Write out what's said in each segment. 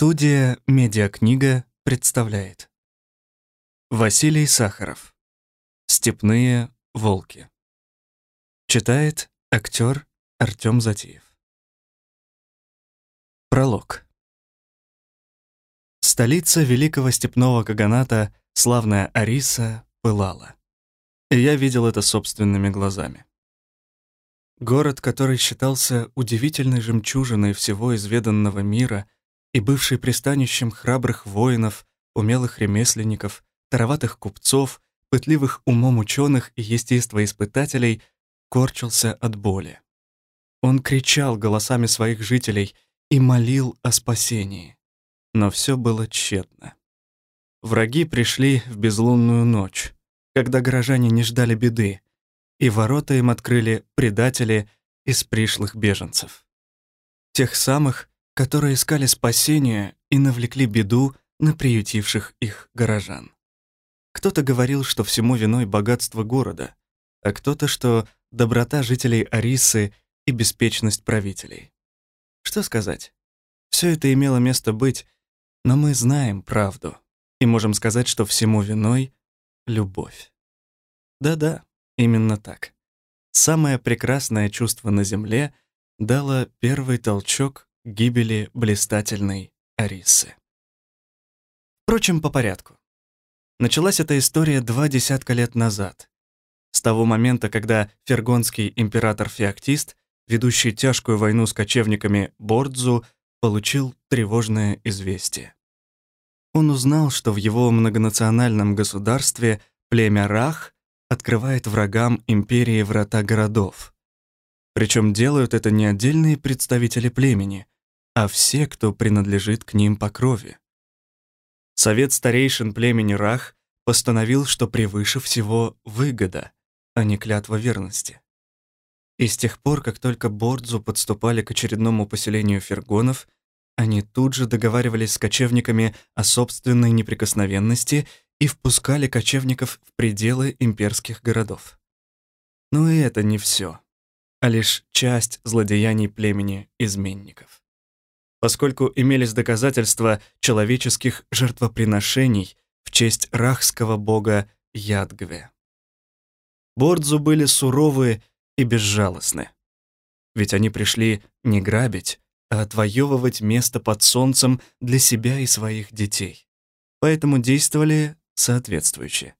Студия «Медиакнига» представляет. Василий Сахаров. «Степные волки» Читает актер Артем Затиев Пролог. Столица великого степного каганата, славная Ариса, пылала. И я видел это собственными глазами. Город, который считался удивительной жемчужиной всего изведанного мира — и бывший пристанищем храбрых воинов, умелых ремесленников, тароватых купцов, пытливых умом ученых и естествоиспытателей, корчился от боли. Он кричал голосами своих жителей и молил о спасении. Но все было тщетно. Враги пришли в безлунную ночь, когда горожане не ждали беды, и ворота им открыли предатели из пришлых беженцев. Тех самых, которые искали спасения и навлекли беду на приютивших их горожан. Кто-то говорил, что всему виной богатство города, а кто-то, что доброта жителей Арисы и беспечность правителей. Что сказать? Все это имело место быть, но мы знаем правду и можем сказать, что всему виной — любовь. Да-да, именно так. Самое прекрасное чувство на Земле дало первый толчок гибели блистательной Арисы. Впрочем, по порядку. Началась эта история два десятка лет назад, с того момента, когда фергонский император Феоктист, ведущий тяжкую войну с кочевниками Бордзу, получил тревожное известие. Он узнал, что в его многонациональном государстве племя Рах открывает врагам империи врата городов. Причем делают это не отдельные представители племени, а все, кто принадлежит к ним по крови. Совет старейшин племени Рах постановил, что превыше всего выгода, а не клятва верности. И с тех пор, как только Бордзу подступали к очередному поселению фергонов, они тут же договаривались с кочевниками о собственной неприкосновенности и впускали кочевников в пределы имперских городов. Но и это не все, а лишь часть злодеяний племени изменников поскольку имелись доказательства человеческих жертвоприношений в честь рахского бога Ядгве. Бордзу были суровы и безжалостны. Ведь они пришли не грабить, а отвоевывать место под солнцем для себя и своих детей. Поэтому действовали соответствующе.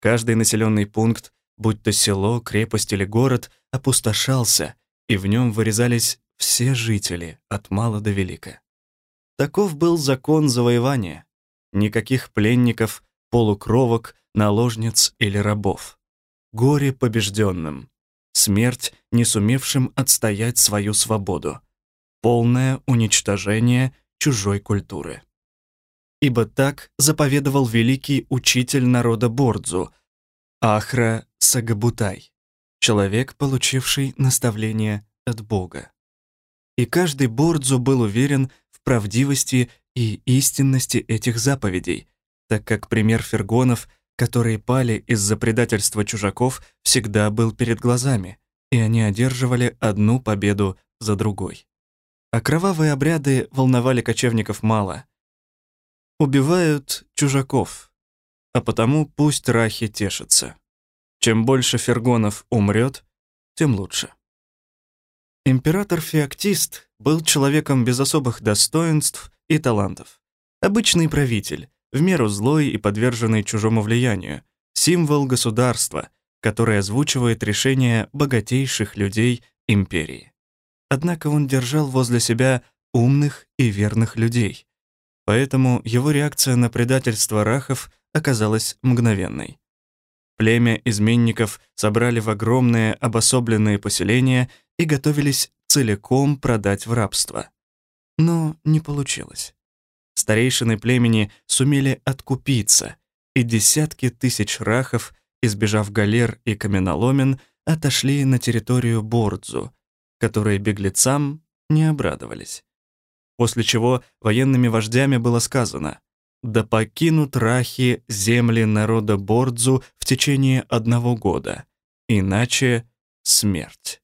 Каждый населенный пункт, будь то село, крепость или город, опустошался, и в нем вырезались все жители, от мала до велика. Таков был закон завоевания. Никаких пленников, полукровок, наложниц или рабов. Горе побежденным. Смерть, не сумевшим отстоять свою свободу. Полное уничтожение чужой культуры. Ибо так заповедовал великий учитель народа Бордзу, Ахра Сагабутай, человек, получивший наставление от Бога и каждый Бордзу был уверен в правдивости и истинности этих заповедей, так как пример фергонов, которые пали из-за предательства чужаков, всегда был перед глазами, и они одерживали одну победу за другой. А кровавые обряды волновали кочевников мало. Убивают чужаков, а потому пусть рахи тешатся. Чем больше фергонов умрет, тем лучше. Император Феоктист был человеком без особых достоинств и талантов. Обычный правитель, в меру злой и подверженный чужому влиянию, символ государства, который озвучивает решения богатейших людей империи. Однако он держал возле себя умных и верных людей. Поэтому его реакция на предательство рахов оказалась мгновенной. Племя изменников собрали в огромные обособленные поселения и готовились целиком продать в рабство. Но не получилось. Старейшины племени сумели откупиться, и десятки тысяч рахов, избежав галер и каменоломен, отошли на территорию Бордзу, которые беглецам не обрадовались. После чего военными вождями было сказано «Да покинут рахи земли народа Бордзу в течение одного года, иначе смерть».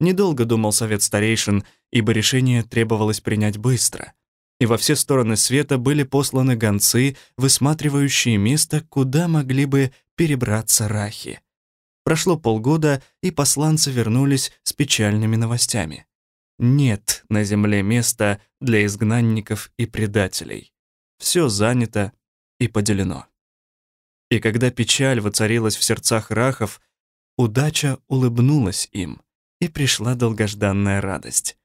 Недолго думал совет старейшин, ибо решение требовалось принять быстро. и во все стороны света были посланы гонцы, высматривающие место, куда могли бы перебраться рахи. Прошло полгода, и посланцы вернулись с печальными новостями. Нет на земле места для изгнанников и предателей. Все занято и поделено. И когда печаль воцарилась в сердцах рахов, удача улыбнулась им, и пришла долгожданная радость.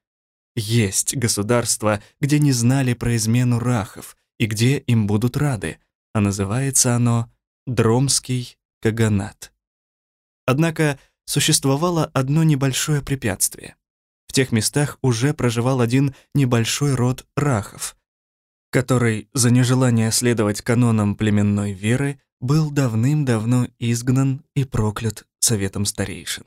Есть государство, где не знали про измену рахов и где им будут рады, а называется оно Дромский Каганат. Однако существовало одно небольшое препятствие. В тех местах уже проживал один небольшой род рахов, который за нежелание следовать канонам племенной веры был давным-давно изгнан и проклят советом старейшин.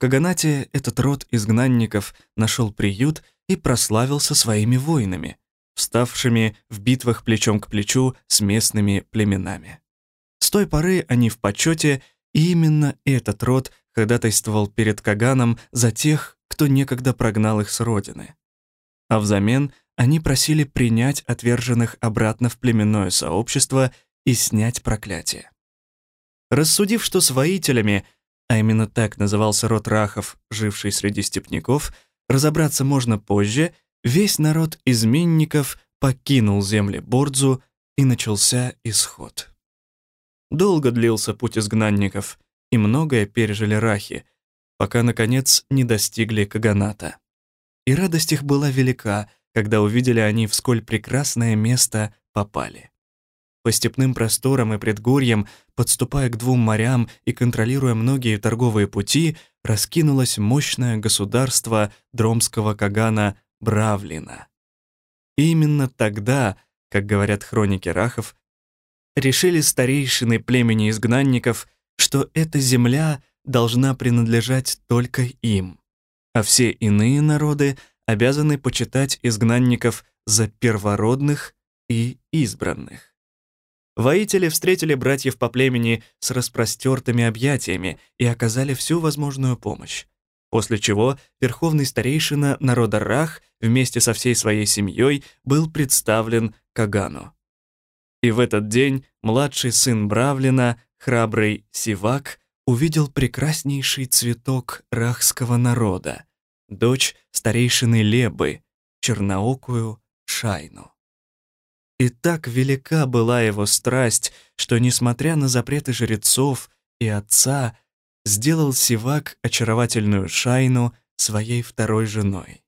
Каганате этот род изгнанников нашел приют и прославился своими воинами, вставшими в битвах плечом к плечу с местными племенами. С той поры они в почете, и именно этот род ходатайствовал перед Каганом за тех, кто некогда прогнал их с родины. А взамен они просили принять отверженных обратно в племенное сообщество и снять проклятие. Рассудив, что с воителями – а именно так назывался род рахов, живший среди степняков, разобраться можно позже, весь народ изменников покинул земли Бордзу, и начался исход. Долго длился путь изгнанников, и многое пережили рахи, пока, наконец, не достигли Каганата. И радость их была велика, когда увидели они, в сколь прекрасное место попали. По степным просторам и предгорьям, подступая к двум морям и контролируя многие торговые пути, раскинулось мощное государство дромского кагана Бравлина. И именно тогда, как говорят хроники Рахов, решили старейшины племени изгнанников, что эта земля должна принадлежать только им, а все иные народы обязаны почитать изгнанников за первородных и избранных. Воители встретили братьев по племени с распростертыми объятиями и оказали всю возможную помощь. После чего верховный старейшина народа Рах вместе со всей своей семьей был представлен Кагану. И в этот день младший сын Бравлина, храбрый Сивак, увидел прекраснейший цветок рахского народа, дочь старейшины Лебы, черноокую Шайну. И так велика была его страсть, что, несмотря на запреты жрецов и отца, сделал Сивак очаровательную Шайну своей второй женой.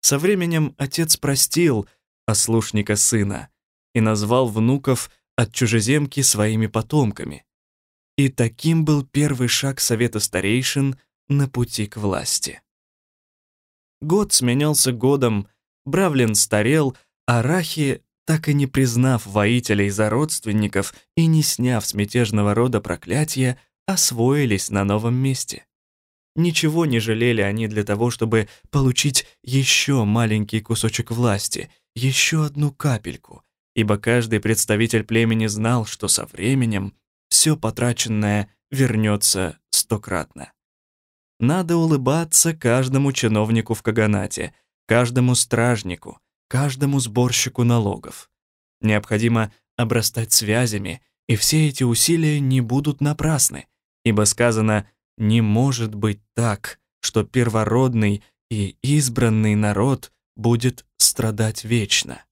Со временем отец простил ослушника сына и назвал внуков от чужеземки своими потомками. И таким был первый шаг Совета Старейшин на пути к власти. Год сменялся годом, Бравлин старел, а Рахи так и не признав воителей за родственников и не сняв с мятежного рода проклятия, освоились на новом месте. Ничего не жалели они для того, чтобы получить еще маленький кусочек власти, еще одну капельку, ибо каждый представитель племени знал, что со временем все потраченное вернется стократно. Надо улыбаться каждому чиновнику в Каганате, каждому стражнику, каждому сборщику налогов. Необходимо обрастать связями, и все эти усилия не будут напрасны, ибо сказано «не может быть так, что первородный и избранный народ будет страдать вечно».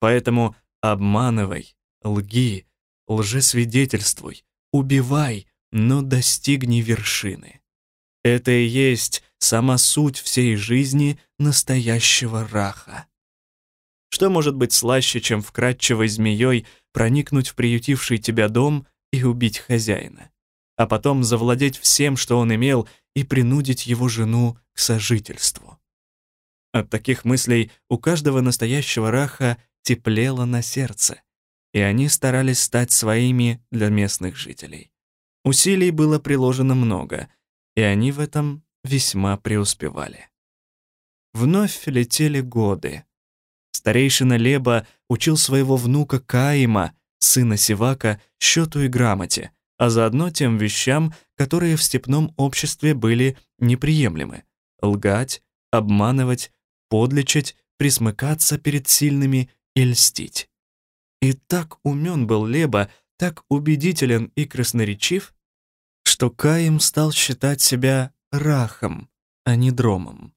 Поэтому обманывай, лги, лжесвидетельствуй, убивай, но достигни вершины. Это и есть сама суть всей жизни настоящего раха. Что может быть слаще, чем вкрадчивой змеей проникнуть в приютивший тебя дом и убить хозяина, а потом завладеть всем, что он имел, и принудить его жену к сожительству? От таких мыслей у каждого настоящего раха теплело на сердце, и они старались стать своими для местных жителей. Усилий было приложено много, и они в этом весьма преуспевали. Вновь летели годы, Старейшина Леба учил своего внука Каима, сына Сивака, счету и грамоте, а заодно тем вещам, которые в степном обществе были неприемлемы — лгать, обманывать, подлечить, присмыкаться перед сильными и льстить. И так умен был Леба, так убедителен и красноречив, что Каим стал считать себя рахом, а не дромом.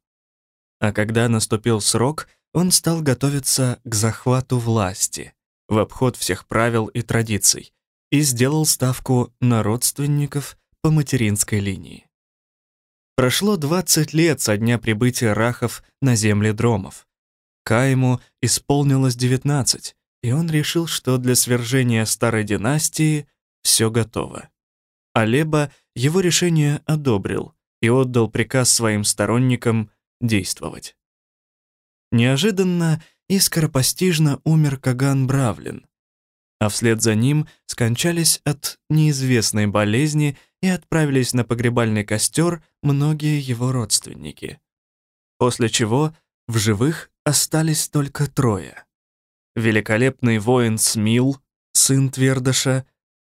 А когда наступил срок, он стал готовиться к захвату власти, в обход всех правил и традиций, и сделал ставку на родственников по материнской линии. Прошло 20 лет со дня прибытия рахов на земли дромов. Каиму исполнилось 19, и он решил, что для свержения старой династии все готово. Алеба его решение одобрил и отдал приказ своим сторонникам действовать. Неожиданно и скоропостижно умер Каган Бравлин, а вслед за ним скончались от неизвестной болезни и отправились на погребальный костер многие его родственники. После чего в живых остались только трое. Великолепный воин Смил, сын Твердыша,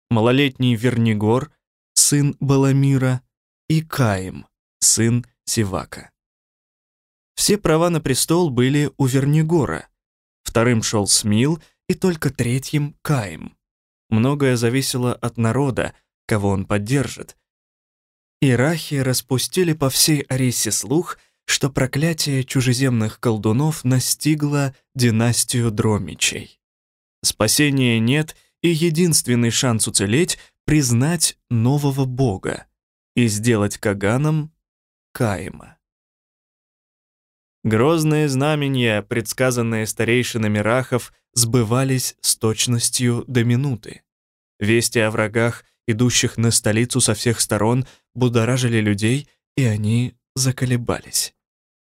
малолетний Вернигор, сын Баламира, и Каим, сын Сивака. Все права на престол были у Вернигора, вторым шел Смил и только третьим — Каим. Многое зависело от народа, кого он поддержит. Ирахи распустили по всей Арисе слух, что проклятие чужеземных колдунов настигло династию Дромичей. Спасения нет, и единственный шанс уцелеть — признать нового бога и сделать Каганом Каима. Грозные знамения, предсказанные старейшинами рахов, сбывались с точностью до минуты. Вести о врагах, идущих на столицу со всех сторон, будоражили людей, и они заколебались.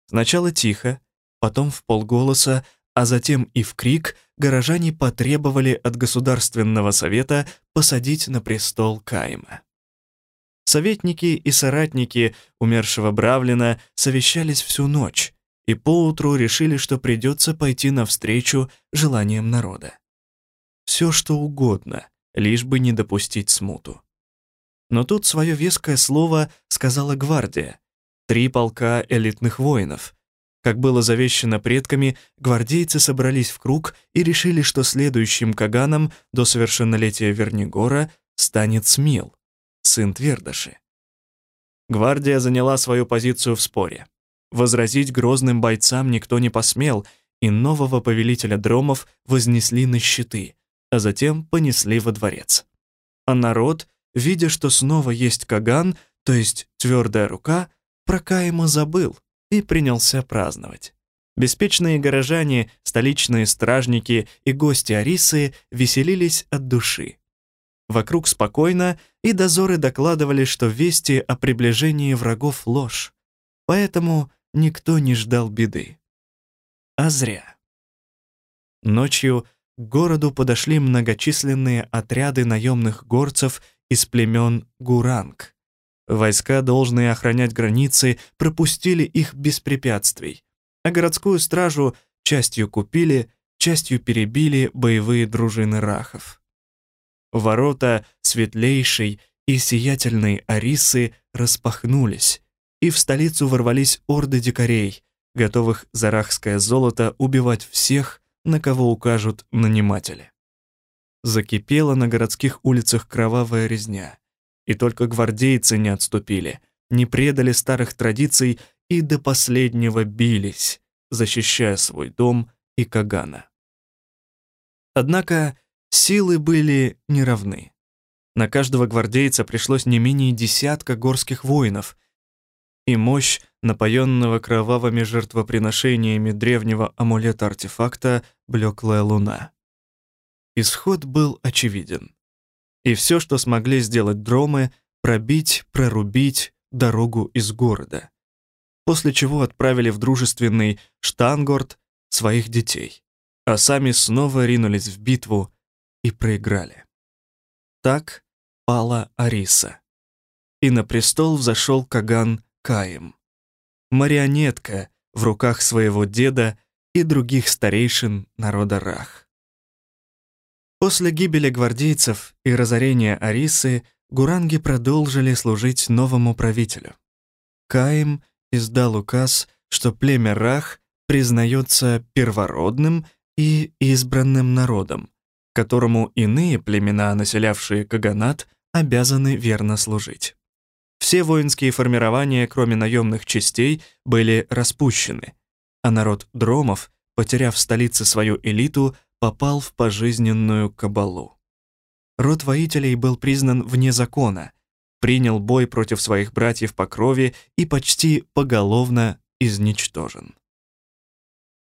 Сначала тихо, потом в полголоса, а затем и в крик горожане потребовали от Государственного совета посадить на престол Каима. Советники и соратники умершего Бравлина совещались всю ночь, и поутру решили, что придется пойти навстречу желаниям народа. Все что угодно, лишь бы не допустить смуту. Но тут свое веское слово сказала гвардия, три полка элитных воинов. Как было завещено предками, гвардейцы собрались в круг и решили, что следующим Каганом до совершеннолетия Вернигора станет Смил, сын Твердыши. Гвардия заняла свою позицию в споре. Возразить грозным бойцам никто не посмел, и нового повелителя дромов вознесли на щиты, а затем понесли во дворец. А народ, видя, что снова есть Каган, то есть твердая рука, про забыл и принялся праздновать. Беспечные горожане, столичные стражники и гости Арисы веселились от души. Вокруг спокойно, и дозоры докладывали, что вести о приближении врагов ложь. Поэтому никто не ждал беды. А зря. Ночью к городу подошли многочисленные отряды наемных горцев из племен Гуранг. Войска, должные охранять границы, пропустили их без препятствий, а городскую стражу частью купили, частью перебили боевые дружины рахов. Ворота светлейшей и сиятельной Арисы распахнулись, и в столицу ворвались орды дикарей, готовых за рахское золото убивать всех, на кого укажут наниматели. Закипела на городских улицах кровавая резня, и только гвардейцы не отступили, не предали старых традиций и до последнего бились, защищая свой дом и Кагана. Однако силы были неравны. На каждого гвардейца пришлось не менее десятка горских воинов, и мощь напоенного кровавыми жертвоприношениями древнего амулета-артефакта блеклая луна. Исход был очевиден. И все, что смогли сделать дромы, пробить, прорубить дорогу из города. После чего отправили в дружественный Штангорд своих детей, а сами снова ринулись в битву и проиграли. Так пала Ариса. И на престол взошел Каган Каем. Марионетка в руках своего деда и других старейшин народа Рах. После гибели гвардейцев и разорения Арисы гуранги продолжили служить новому правителю. Каим издал указ, что племя Рах признается первородным и избранным народом, которому иные племена, населявшие Каганат, обязаны верно служить. Все воинские формирования, кроме наемных частей, были распущены, а народ Дромов, потеряв в столице свою элиту, попал в пожизненную кабалу. Род воителей был признан вне закона, принял бой против своих братьев по крови и почти поголовно изничтожен.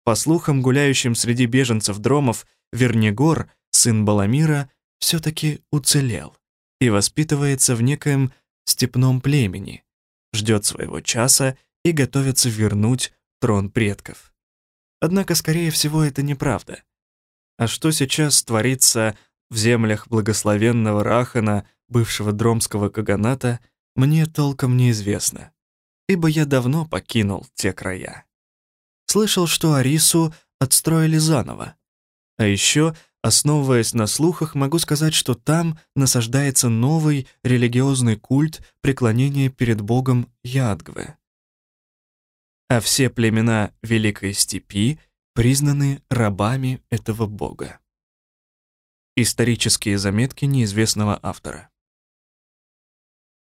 По слухам, гуляющим среди беженцев Дромов, Вернигор, сын Баламира, все-таки уцелел и воспитывается в некоем степном племени, ждет своего часа и готовится вернуть трон предков. Однако, скорее всего, это неправда. А что сейчас творится в землях благословенного Рахана, бывшего дромского каганата, мне толком неизвестно, ибо я давно покинул те края. Слышал, что Арису отстроили заново. А еще Основываясь на слухах, могу сказать, что там насаждается новый религиозный культ преклонения перед богом Ядгве. А все племена Великой Степи признаны рабами этого бога. Исторические заметки неизвестного автора.